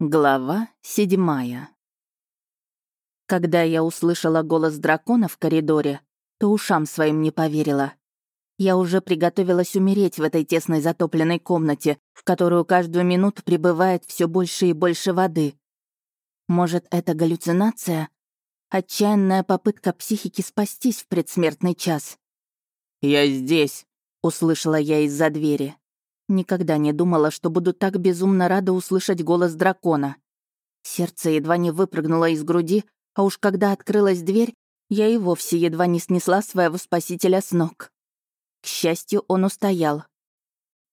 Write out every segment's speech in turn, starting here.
Глава седьмая. Когда я услышала голос дракона в коридоре, то ушам своим не поверила. Я уже приготовилась умереть в этой тесной затопленной комнате, в которую каждую минуту прибывает все больше и больше воды. Может, это галлюцинация? Отчаянная попытка психики спастись в предсмертный час. «Я здесь», — услышала я из-за двери. Никогда не думала, что буду так безумно рада услышать голос дракона. Сердце едва не выпрыгнуло из груди, а уж когда открылась дверь, я и вовсе едва не снесла своего спасителя с ног. К счастью, он устоял.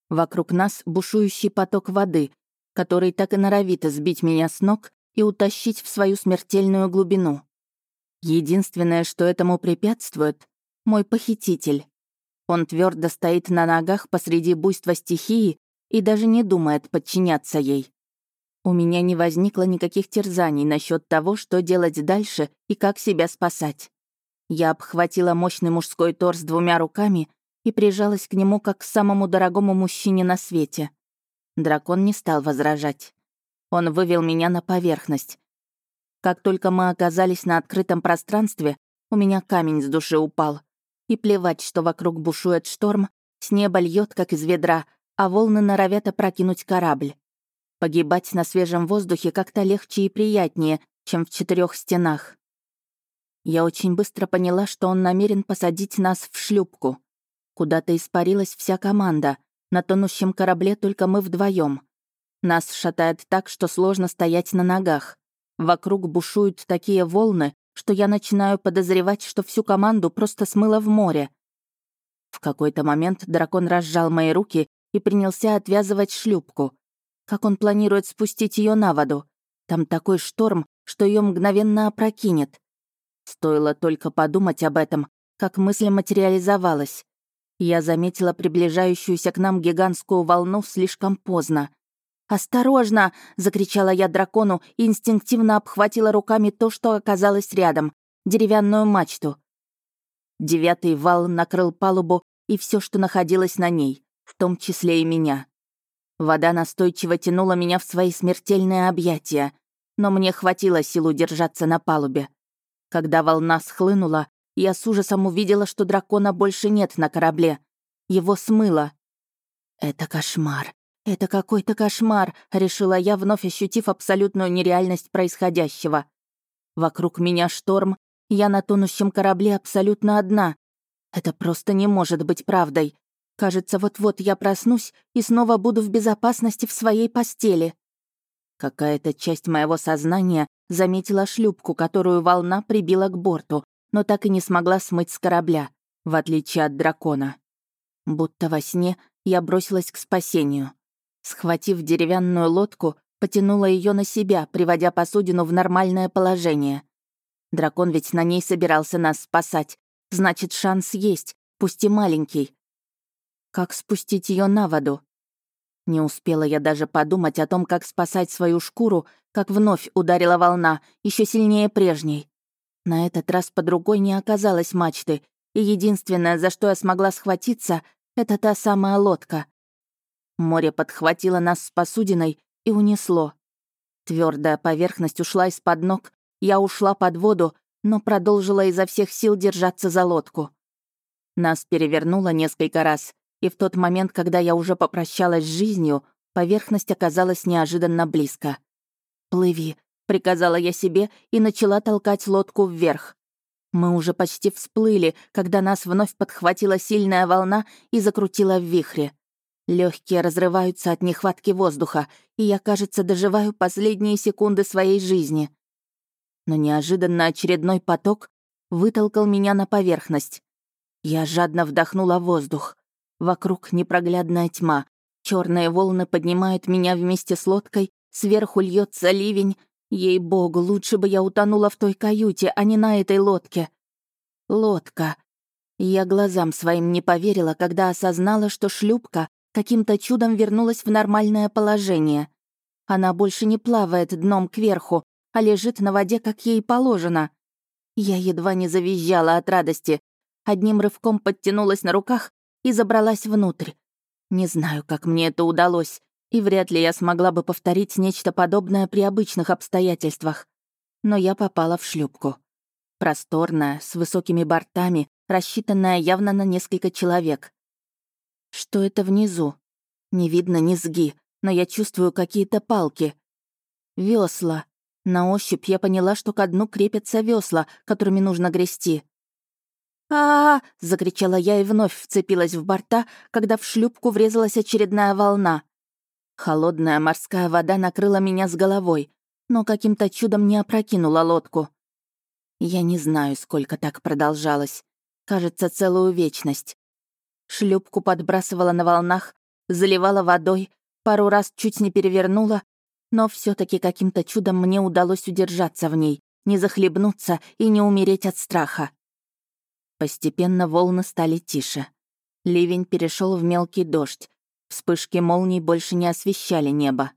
Вокруг нас бушующий поток воды, который так и норовит сбить меня с ног и утащить в свою смертельную глубину. Единственное, что этому препятствует — мой похититель. Он твердо стоит на ногах посреди буйства стихии и даже не думает подчиняться ей. У меня не возникло никаких терзаний насчет того, что делать дальше и как себя спасать. Я обхватила мощный мужской торс двумя руками и прижалась к нему как к самому дорогому мужчине на свете. Дракон не стал возражать. Он вывел меня на поверхность. Как только мы оказались на открытом пространстве, у меня камень с души упал. И плевать, что вокруг бушует шторм, с неба льет, как из ведра, а волны норовят опрокинуть корабль. Погибать на свежем воздухе как-то легче и приятнее, чем в четырех стенах. Я очень быстро поняла, что он намерен посадить нас в шлюпку. Куда-то испарилась вся команда. На тонущем корабле только мы вдвоем. Нас шатает так, что сложно стоять на ногах. Вокруг бушуют такие волны, что я начинаю подозревать, что всю команду просто смыло в море. В какой-то момент дракон разжал мои руки и принялся отвязывать шлюпку. Как он планирует спустить ее на воду? Там такой шторм, что ее мгновенно опрокинет. Стоило только подумать об этом, как мысль материализовалась. Я заметила приближающуюся к нам гигантскую волну слишком поздно. «Осторожно!» — закричала я дракону и инстинктивно обхватила руками то, что оказалось рядом — деревянную мачту. Девятый вал накрыл палубу и все, что находилось на ней, в том числе и меня. Вода настойчиво тянула меня в свои смертельные объятия, но мне хватило сил удержаться на палубе. Когда волна схлынула, я с ужасом увидела, что дракона больше нет на корабле. Его смыло. «Это кошмар», «Это какой-то кошмар», — решила я, вновь ощутив абсолютную нереальность происходящего. Вокруг меня шторм, я на тонущем корабле абсолютно одна. Это просто не может быть правдой. Кажется, вот-вот я проснусь и снова буду в безопасности в своей постели. Какая-то часть моего сознания заметила шлюпку, которую волна прибила к борту, но так и не смогла смыть с корабля, в отличие от дракона. Будто во сне я бросилась к спасению. Схватив деревянную лодку, потянула ее на себя, приводя посудину в нормальное положение. Дракон ведь на ней собирался нас спасать. Значит, шанс есть, пусть и маленький. Как спустить ее на воду? Не успела я даже подумать о том, как спасать свою шкуру, как вновь ударила волна, еще сильнее прежней. На этот раз по другой не оказалось мачты, и единственное, за что я смогла схватиться, это та самая лодка. Море подхватило нас с посудиной и унесло. Твердая поверхность ушла из-под ног, я ушла под воду, но продолжила изо всех сил держаться за лодку. Нас перевернуло несколько раз, и в тот момент, когда я уже попрощалась с жизнью, поверхность оказалась неожиданно близко. «Плыви», — приказала я себе и начала толкать лодку вверх. Мы уже почти всплыли, когда нас вновь подхватила сильная волна и закрутила в вихре. Легкие разрываются от нехватки воздуха, и я, кажется, доживаю последние секунды своей жизни. Но неожиданно очередной поток вытолкал меня на поверхность. Я жадно вдохнула воздух. Вокруг непроглядная тьма. Черные волны поднимают меня вместе с лодкой, сверху льется ливень. Ей-богу, лучше бы я утонула в той каюте, а не на этой лодке. Лодка. Я глазам своим не поверила, когда осознала, что шлюпка каким-то чудом вернулась в нормальное положение. Она больше не плавает дном кверху, а лежит на воде, как ей положено. Я едва не завизжала от радости. Одним рывком подтянулась на руках и забралась внутрь. Не знаю, как мне это удалось. и вряд ли я смогла бы повторить нечто подобное при обычных обстоятельствах. Но я попала в шлюпку. Просторная, с высокими бортами, рассчитанная явно на несколько человек. Что это внизу? Не видно низги, но я чувствую какие-то палки. Весла. На ощупь я поняла, что ко дну крепятся весла, которыми нужно грести. а, -а, -а закричала я и вновь вцепилась в борта, когда в шлюпку врезалась очередная волна. Холодная морская вода накрыла меня с головой, но каким-то чудом не опрокинула лодку. Я не знаю, сколько так продолжалось. Кажется, целую вечность. Шлюпку подбрасывала на волнах, заливала водой, пару раз чуть не перевернула, но все таки каким-то чудом мне удалось удержаться в ней, не захлебнуться и не умереть от страха. Постепенно волны стали тише. Ливень перешел в мелкий дождь. Вспышки молний больше не освещали небо.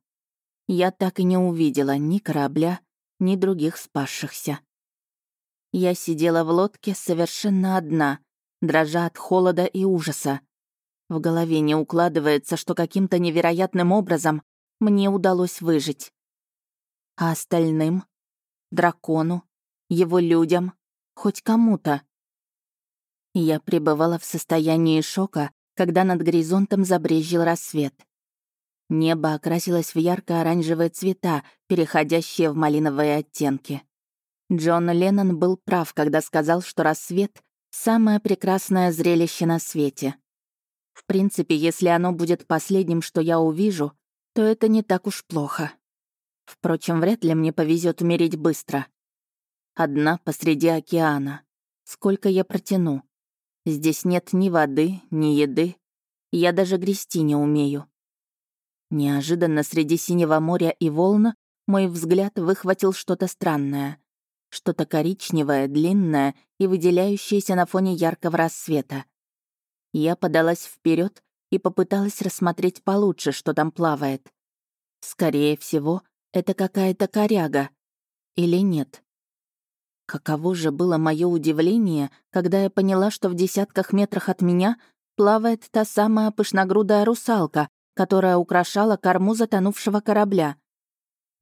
Я так и не увидела ни корабля, ни других спасшихся. Я сидела в лодке совершенно одна, дрожа от холода и ужаса. В голове не укладывается, что каким-то невероятным образом мне удалось выжить. А остальным? Дракону? Его людям? Хоть кому-то? Я пребывала в состоянии шока, когда над горизонтом забрезжил рассвет. Небо окрасилось в ярко-оранжевые цвета, переходящие в малиновые оттенки. Джон Леннон был прав, когда сказал, что рассвет — самое прекрасное зрелище на свете. В принципе, если оно будет последним, что я увижу, то это не так уж плохо. Впрочем, вряд ли мне повезет умереть быстро. Одна посреди океана. Сколько я протяну? Здесь нет ни воды, ни еды. Я даже грести не умею. Неожиданно среди синего моря и волн мой взгляд выхватил что-то странное что-то коричневое, длинное и выделяющееся на фоне яркого рассвета. Я подалась вперед и попыталась рассмотреть получше, что там плавает. Скорее всего, это какая-то коряга. Или нет? Каково же было мое удивление, когда я поняла, что в десятках метрах от меня плавает та самая пышногрудая русалка, которая украшала корму затонувшего корабля.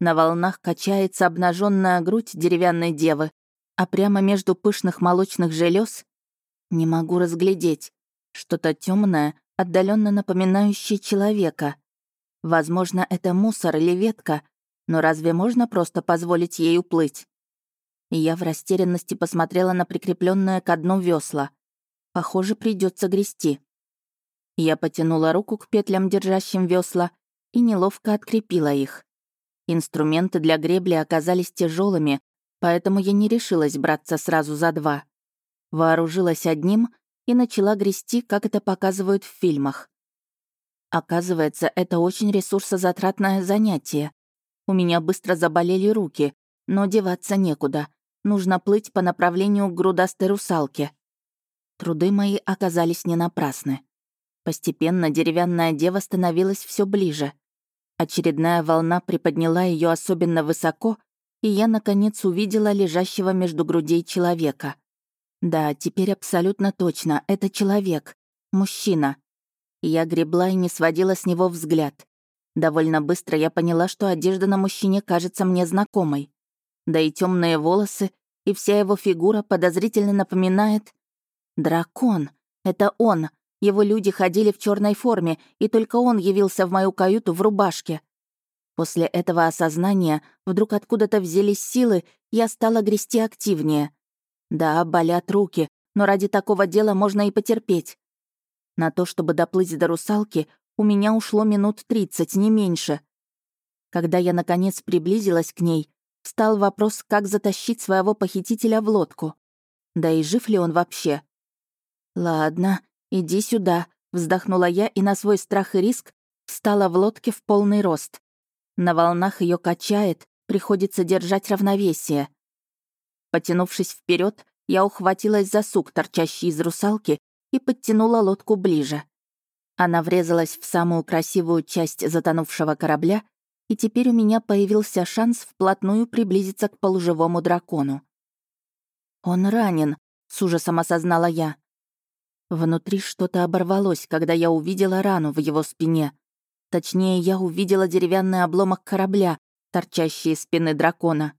На волнах качается обнаженная грудь деревянной девы, а прямо между пышных молочных желез не могу разглядеть что-то темное, отдаленно напоминающее человека. Возможно, это мусор или ветка, но разве можно просто позволить ей уплыть? Я в растерянности посмотрела на прикрепленное к дну весла. Похоже, придется грести. Я потянула руку к петлям, держащим весла, и неловко открепила их. Инструменты для гребли оказались тяжелыми, поэтому я не решилась браться сразу за два. Вооружилась одним и начала грести, как это показывают в фильмах. Оказывается, это очень ресурсозатратное занятие. У меня быстро заболели руки, но деваться некуда. Нужно плыть по направлению к грудастой русалке. Труды мои оказались не напрасны. Постепенно деревянная дева становилась все ближе. Очередная волна приподняла ее особенно высоко, и я, наконец, увидела лежащего между грудей человека. Да, теперь абсолютно точно, это человек. Мужчина. Я гребла и не сводила с него взгляд. Довольно быстро я поняла, что одежда на мужчине кажется мне знакомой. Да и темные волосы, и вся его фигура подозрительно напоминает... Дракон. Это он. Его люди ходили в черной форме, и только он явился в мою каюту в рубашке. После этого осознания вдруг откуда-то взялись силы, я стала грести активнее. Да, болят руки, но ради такого дела можно и потерпеть. На то, чтобы доплыть до русалки, у меня ушло минут тридцать, не меньше. Когда я, наконец, приблизилась к ней, встал вопрос, как затащить своего похитителя в лодку. Да и жив ли он вообще? Ладно, «Иди сюда», — вздохнула я и на свой страх и риск встала в лодке в полный рост. На волнах ее качает, приходится держать равновесие. Потянувшись вперед, я ухватилась за сук, торчащий из русалки, и подтянула лодку ближе. Она врезалась в самую красивую часть затонувшего корабля, и теперь у меня появился шанс вплотную приблизиться к полуживому дракону. «Он ранен», — с ужасом осознала я. Внутри что-то оборвалось, когда я увидела рану в его спине. Точнее, я увидела деревянный обломок корабля, торчащий из спины дракона.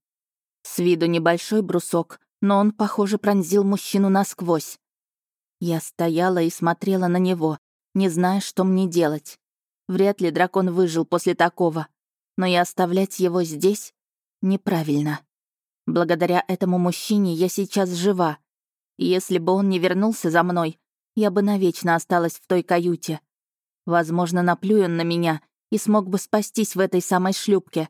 С виду небольшой брусок, но он, похоже, пронзил мужчину насквозь. Я стояла и смотрела на него, не зная, что мне делать. Вряд ли дракон выжил после такого. Но и оставлять его здесь неправильно. Благодаря этому мужчине я сейчас жива. если бы он не вернулся за мной, я бы навечно осталась в той каюте. Возможно, наплюй он на меня и смог бы спастись в этой самой шлюпке.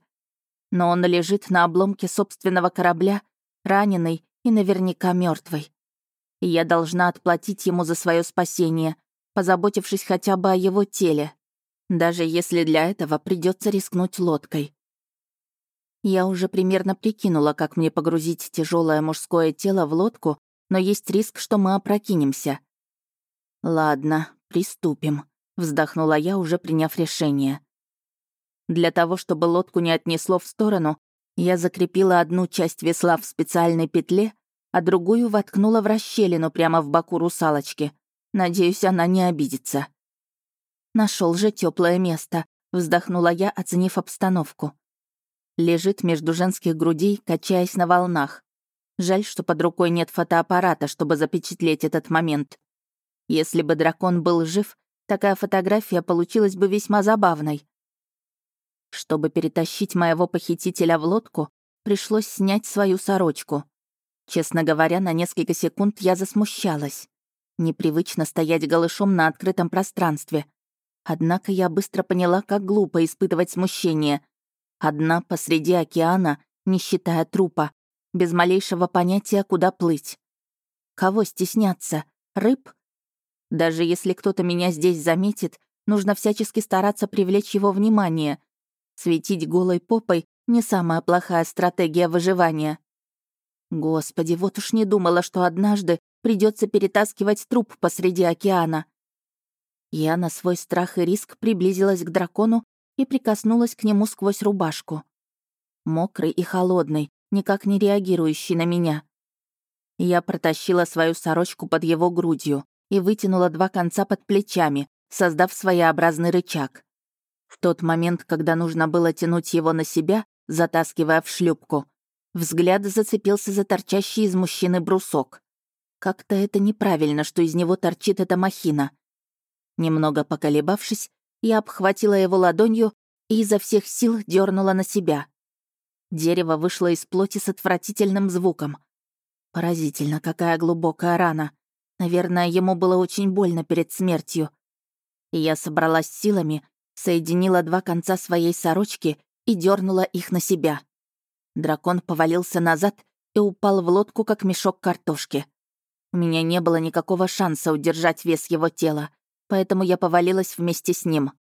Но он лежит на обломке собственного корабля, раненый и наверняка мертвый. И я должна отплатить ему за свое спасение, позаботившись хотя бы о его теле, даже если для этого придется рискнуть лодкой. Я уже примерно прикинула, как мне погрузить тяжелое мужское тело в лодку, но есть риск, что мы опрокинемся. Ладно, приступим, вздохнула я, уже приняв решение. Для того, чтобы лодку не отнесло в сторону, я закрепила одну часть весла в специальной петле, а другую воткнула в расщелину прямо в боку русалочки. Надеюсь, она не обидится. Нашел же теплое место, вздохнула я, оценив обстановку. Лежит между женских грудей, качаясь на волнах. Жаль, что под рукой нет фотоаппарата, чтобы запечатлеть этот момент. Если бы дракон был жив, такая фотография получилась бы весьма забавной. Чтобы перетащить моего похитителя в лодку, пришлось снять свою сорочку. Честно говоря, на несколько секунд я засмущалась. Непривычно стоять голышом на открытом пространстве. Однако я быстро поняла, как глупо испытывать смущение. Одна посреди океана, не считая трупа, без малейшего понятия, куда плыть. Кого стесняться? Рыб? Даже если кто-то меня здесь заметит, нужно всячески стараться привлечь его внимание. Светить голой попой — не самая плохая стратегия выживания. Господи, вот уж не думала, что однажды придется перетаскивать труп посреди океана. Я на свой страх и риск приблизилась к дракону и прикоснулась к нему сквозь рубашку. Мокрый и холодный, никак не реагирующий на меня. Я протащила свою сорочку под его грудью и вытянула два конца под плечами, создав своеобразный рычаг. В тот момент, когда нужно было тянуть его на себя, затаскивая в шлюпку, взгляд зацепился за торчащий из мужчины брусок. Как-то это неправильно, что из него торчит эта махина. Немного поколебавшись, я обхватила его ладонью и изо всех сил дернула на себя. Дерево вышло из плоти с отвратительным звуком. Поразительно, какая глубокая рана. Наверное, ему было очень больно перед смертью. Я собралась силами, соединила два конца своей сорочки и дернула их на себя. Дракон повалился назад и упал в лодку, как мешок картошки. У меня не было никакого шанса удержать вес его тела, поэтому я повалилась вместе с ним.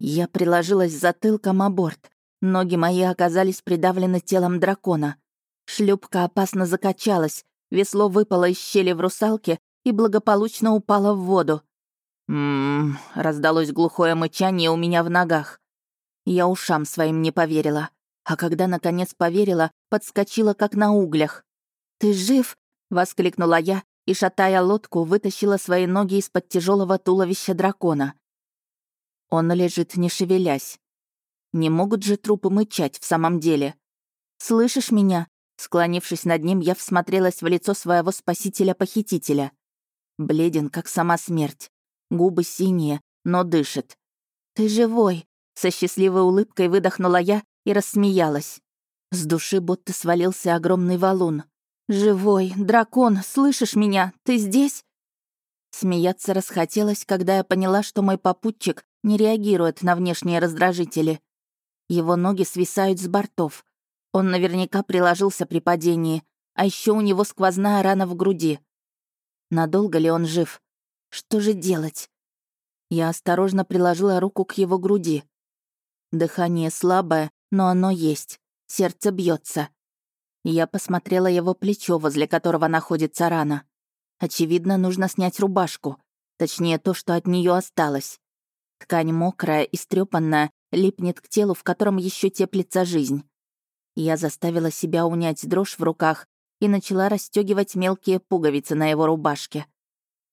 Я приложилась затылком о борт. Ноги мои оказались придавлены телом дракона. Шлюпка опасно закачалась, весло выпало из щели в русалке и благополучно упало в воду. «М-м-м», раздалось глухое мычание у меня в ногах. Я ушам своим не поверила. А когда, наконец, поверила, подскочила как на углях. «Ты жив?» — воскликнула я и, шатая лодку, вытащила свои ноги из-под тяжелого туловища дракона. Он лежит, не шевелясь. Не могут же трупы мычать в самом деле. «Слышишь меня?» Склонившись над ним, я всмотрелась в лицо своего спасителя-похитителя. Бледен, как сама смерть. Губы синие, но дышит. «Ты живой!» Со счастливой улыбкой выдохнула я и рассмеялась. С души будто свалился огромный валун. «Живой! Дракон! Слышишь меня? Ты здесь?» Смеяться расхотелось, когда я поняла, что мой попутчик не реагирует на внешние раздражители. Его ноги свисают с бортов. Он наверняка приложился при падении, а еще у него сквозная рана в груди. Надолго ли он жив? Что же делать? Я осторожно приложила руку к его груди. Дыхание слабое, но оно есть. Сердце бьется. Я посмотрела его плечо, возле которого находится рана. Очевидно, нужно снять рубашку. Точнее, то, что от нее осталось. Ткань мокрая и стрёпанная, липнет к телу, в котором еще теплится жизнь. Я заставила себя унять дрожь в руках и начала расстегивать мелкие пуговицы на его рубашке.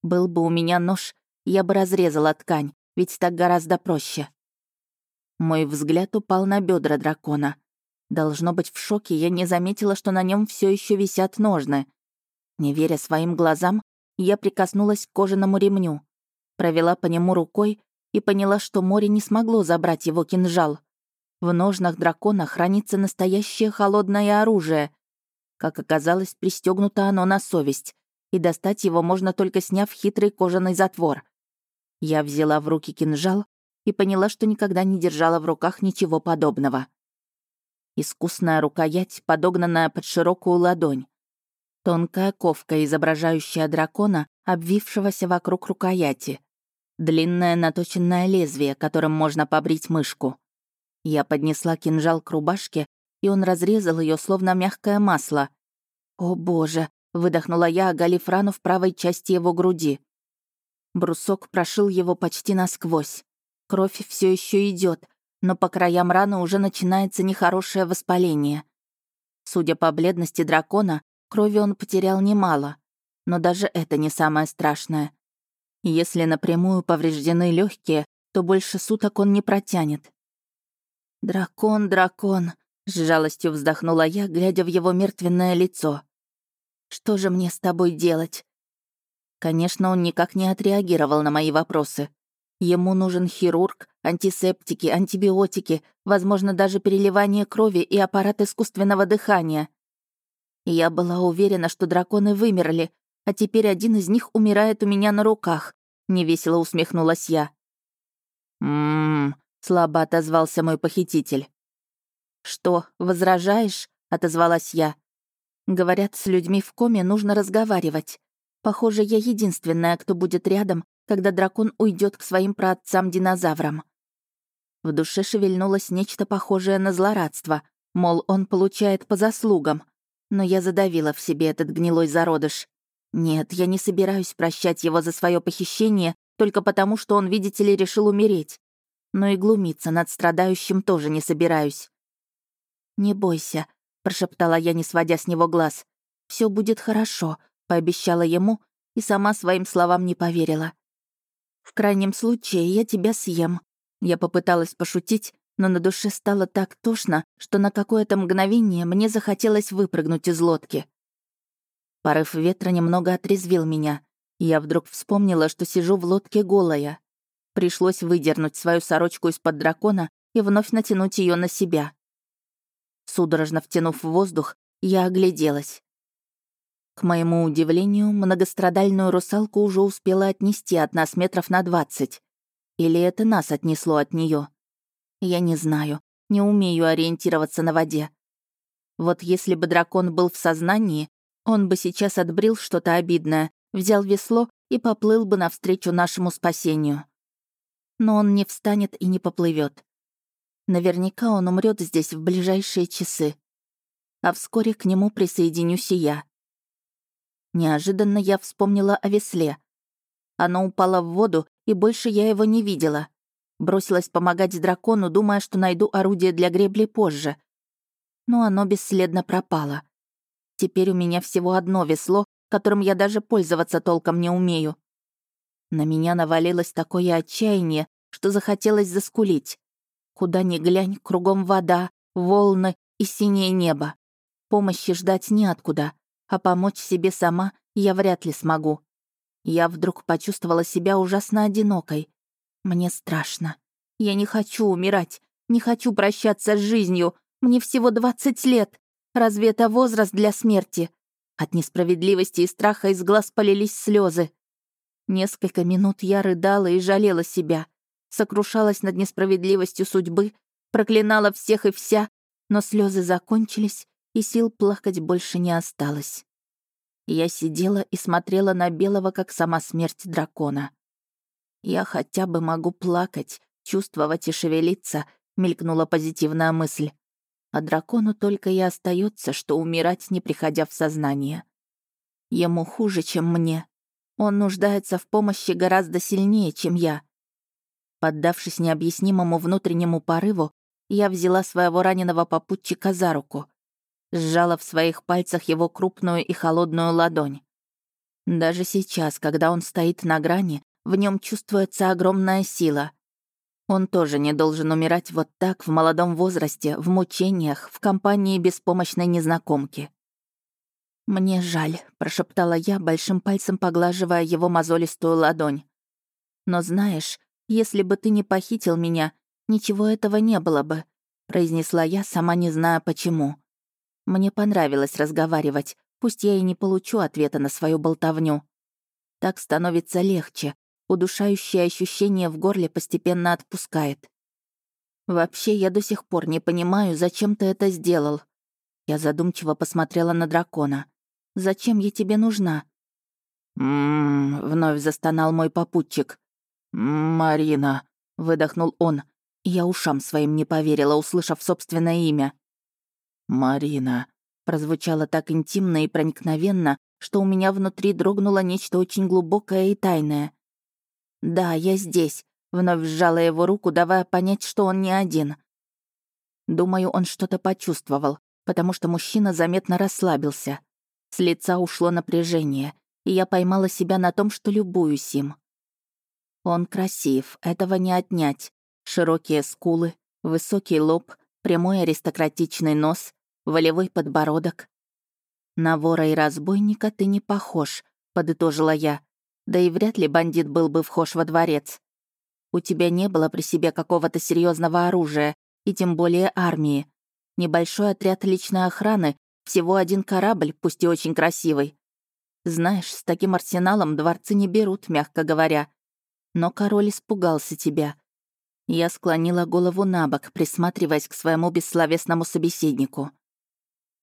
Был бы у меня нож, я бы разрезала ткань, ведь так гораздо проще. Мой взгляд упал на бедра дракона. Должно быть, в шоке я не заметила, что на нем все еще висят ножны. Не веря своим глазам, я прикоснулась к кожаному ремню, провела по нему рукой и поняла, что море не смогло забрать его кинжал. В ножнах дракона хранится настоящее холодное оружие. Как оказалось, пристегнуто оно на совесть, и достать его можно только сняв хитрый кожаный затвор. Я взяла в руки кинжал и поняла, что никогда не держала в руках ничего подобного. Искусная рукоять, подогнанная под широкую ладонь. Тонкая ковка, изображающая дракона, обвившегося вокруг рукояти. Длинное наточенное лезвие, которым можно побрить мышку. Я поднесла кинжал к рубашке, и он разрезал ее, словно мягкое масло. «О боже!» — выдохнула я, оголив рану в правой части его груди. Брусок прошил его почти насквозь. Кровь все еще идет, но по краям раны уже начинается нехорошее воспаление. Судя по бледности дракона, крови он потерял немало. Но даже это не самое страшное. Если напрямую повреждены легкие, то больше суток он не протянет. «Дракон, дракон!» — с жалостью вздохнула я, глядя в его мертвенное лицо. «Что же мне с тобой делать?» Конечно, он никак не отреагировал на мои вопросы. Ему нужен хирург, антисептики, антибиотики, возможно, даже переливание крови и аппарат искусственного дыхания. Я была уверена, что драконы вымерли, а теперь один из них умирает у меня на руках. Невесело усмехнулась я. «Ммм», — слабо отозвался мой похититель. «Что, возражаешь?» — отозвалась я. «Говорят, с людьми в коме нужно разговаривать. Похоже, я единственная, кто будет рядом, когда дракон уйдет к своим праотцам-динозаврам. В душе шевельнулось нечто похожее на злорадство, мол, он получает по заслугам. Но я задавила в себе этот гнилой зародыш. Нет, я не собираюсь прощать его за свое похищение только потому, что он, видите ли, решил умереть. Но и глумиться над страдающим тоже не собираюсь. «Не бойся», — прошептала я, не сводя с него глаз. Все будет хорошо», — пообещала ему и сама своим словам не поверила. В крайнем случае, я тебя съем». Я попыталась пошутить, но на душе стало так тошно, что на какое-то мгновение мне захотелось выпрыгнуть из лодки. Порыв ветра немного отрезвил меня. Я вдруг вспомнила, что сижу в лодке голая. Пришлось выдернуть свою сорочку из-под дракона и вновь натянуть ее на себя. Судорожно втянув воздух, я огляделась. К моему удивлению, многострадальную русалку уже успела отнести от нас метров на двадцать. Или это нас отнесло от нее? Я не знаю, не умею ориентироваться на воде. Вот если бы дракон был в сознании, он бы сейчас отбрил что-то обидное, взял весло и поплыл бы навстречу нашему спасению. Но он не встанет и не поплывет. Наверняка он умрет здесь в ближайшие часы. А вскоре к нему присоединюсь и я. Неожиданно я вспомнила о весле. Оно упало в воду, и больше я его не видела. Бросилась помогать дракону, думая, что найду орудие для гребли позже. Но оно бесследно пропало. Теперь у меня всего одно весло, которым я даже пользоваться толком не умею. На меня навалилось такое отчаяние, что захотелось заскулить. Куда ни глянь, кругом вода, волны и синее небо. Помощи ждать неоткуда а помочь себе сама я вряд ли смогу. Я вдруг почувствовала себя ужасно одинокой. Мне страшно. Я не хочу умирать, не хочу прощаться с жизнью. Мне всего 20 лет. Разве это возраст для смерти? От несправедливости и страха из глаз полились слезы. Несколько минут я рыдала и жалела себя, сокрушалась над несправедливостью судьбы, проклинала всех и вся, но слезы закончились, и сил плакать больше не осталось. Я сидела и смотрела на белого, как сама смерть дракона. «Я хотя бы могу плакать, чувствовать и шевелиться», — мелькнула позитивная мысль. А дракону только и остается, что умирать, не приходя в сознание. Ему хуже, чем мне. Он нуждается в помощи гораздо сильнее, чем я. Поддавшись необъяснимому внутреннему порыву, я взяла своего раненого попутчика за руку сжала в своих пальцах его крупную и холодную ладонь. Даже сейчас, когда он стоит на грани, в нем чувствуется огромная сила. Он тоже не должен умирать вот так, в молодом возрасте, в мучениях, в компании беспомощной незнакомки. «Мне жаль», — прошептала я, большим пальцем поглаживая его мозолистую ладонь. «Но знаешь, если бы ты не похитил меня, ничего этого не было бы», — произнесла я, сама не зная почему. Мне понравилось разговаривать, пусть я и не получу ответа на свою болтовню. Так становится легче, удушающее ощущение в горле постепенно отпускает. «Вообще, я до сих пор не понимаю, зачем ты это сделал». Я задумчиво посмотрела на дракона. Зачем я тебе нужна?» «М-м-м», вновь застонал мой попутчик. «Марина», — выдохнул он. Я ушам своим не поверила, услышав собственное имя. «Марина», — прозвучало так интимно и проникновенно, что у меня внутри дрогнуло нечто очень глубокое и тайное. «Да, я здесь», — вновь сжала его руку, давая понять, что он не один. Думаю, он что-то почувствовал, потому что мужчина заметно расслабился. С лица ушло напряжение, и я поймала себя на том, что любуюсь им. Он красив, этого не отнять. Широкие скулы, высокий лоб, прямой аристократичный нос, волевой подбородок. «На вора и разбойника ты не похож», — подытожила я. «Да и вряд ли бандит был бы вхож во дворец. У тебя не было при себе какого-то серьезного оружия, и тем более армии. Небольшой отряд личной охраны всего один корабль, пусть и очень красивый. Знаешь, с таким арсеналом дворцы не берут, мягко говоря. Но король испугался тебя. Я склонила голову на бок, присматриваясь к своему бессловесному собеседнику.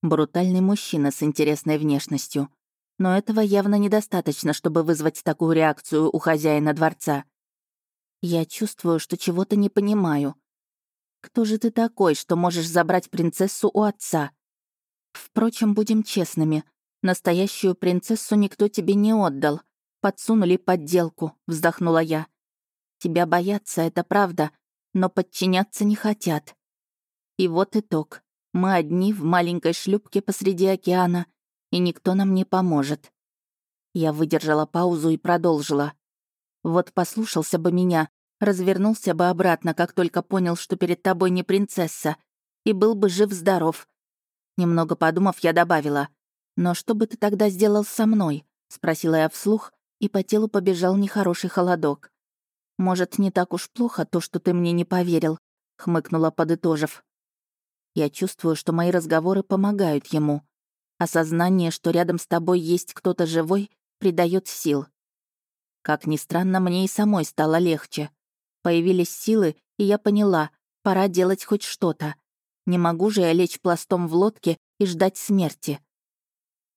Брутальный мужчина с интересной внешностью. Но этого явно недостаточно, чтобы вызвать такую реакцию у хозяина дворца. Я чувствую, что чего-то не понимаю. Кто же ты такой, что можешь забрать принцессу у отца? Впрочем, будем честными. Настоящую принцессу никто тебе не отдал. Подсунули подделку, вздохнула я. Тебя боятся, это правда, но подчиняться не хотят. И вот итог. Мы одни в маленькой шлюпке посреди океана, и никто нам не поможет. Я выдержала паузу и продолжила. Вот послушался бы меня, развернулся бы обратно, как только понял, что перед тобой не принцесса, и был бы жив-здоров, Немного подумав, я добавила. «Но что бы ты тогда сделал со мной?» — спросила я вслух, и по телу побежал нехороший холодок. «Может, не так уж плохо то, что ты мне не поверил?» — хмыкнула, подытожив. «Я чувствую, что мои разговоры помогают ему. Осознание, что рядом с тобой есть кто-то живой, придает сил. Как ни странно, мне и самой стало легче. Появились силы, и я поняла, пора делать хоть что-то. Не могу же я лечь пластом в лодке и ждать смерти.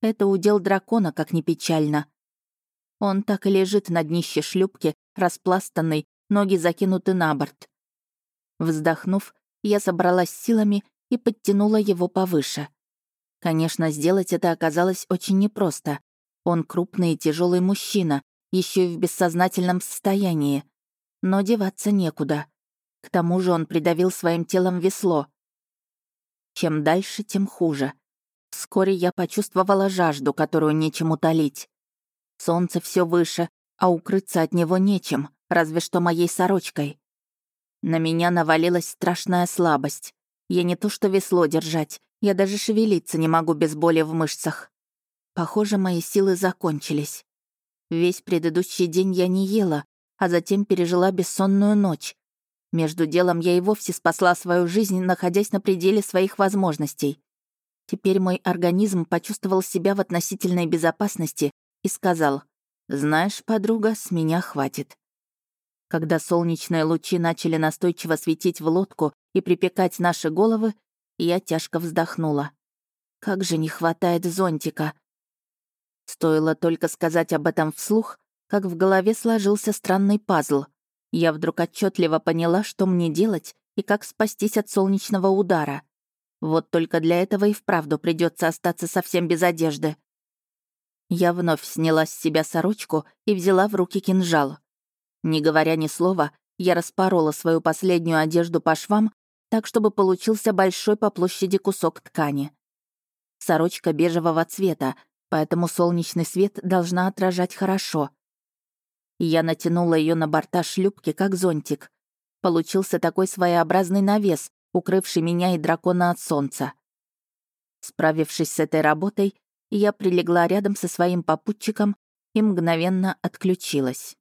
Это удел дракона, как ни печально. Он так и лежит на днище шлюпки, распластанный, ноги закинуты на борт. Вздохнув, я собралась силами и подтянула его повыше. Конечно, сделать это оказалось очень непросто. Он крупный и тяжелый мужчина, еще и в бессознательном состоянии. Но деваться некуда. К тому же он придавил своим телом весло. Чем дальше, тем хуже. Вскоре я почувствовала жажду, которую нечем утолить. Солнце все выше, а укрыться от него нечем, разве что моей сорочкой. На меня навалилась страшная слабость. Я не то что весло держать, я даже шевелиться не могу без боли в мышцах. Похоже, мои силы закончились. Весь предыдущий день я не ела, а затем пережила бессонную ночь. Между делом я и вовсе спасла свою жизнь, находясь на пределе своих возможностей. Теперь мой организм почувствовал себя в относительной безопасности и сказал, «Знаешь, подруга, с меня хватит». Когда солнечные лучи начали настойчиво светить в лодку и припекать наши головы, я тяжко вздохнула. Как же не хватает зонтика. Стоило только сказать об этом вслух, как в голове сложился странный пазл. Я вдруг отчетливо поняла, что мне делать и как спастись от солнечного удара. Вот только для этого и вправду придется остаться совсем без одежды. Я вновь сняла с себя сорочку и взяла в руки кинжал. Не говоря ни слова, я распорола свою последнюю одежду по швам, так чтобы получился большой по площади кусок ткани. Сорочка бежевого цвета, поэтому солнечный свет должна отражать хорошо — я натянула ее на борта шлюпки, как зонтик. Получился такой своеобразный навес, укрывший меня и дракона от солнца. Справившись с этой работой, я прилегла рядом со своим попутчиком и мгновенно отключилась.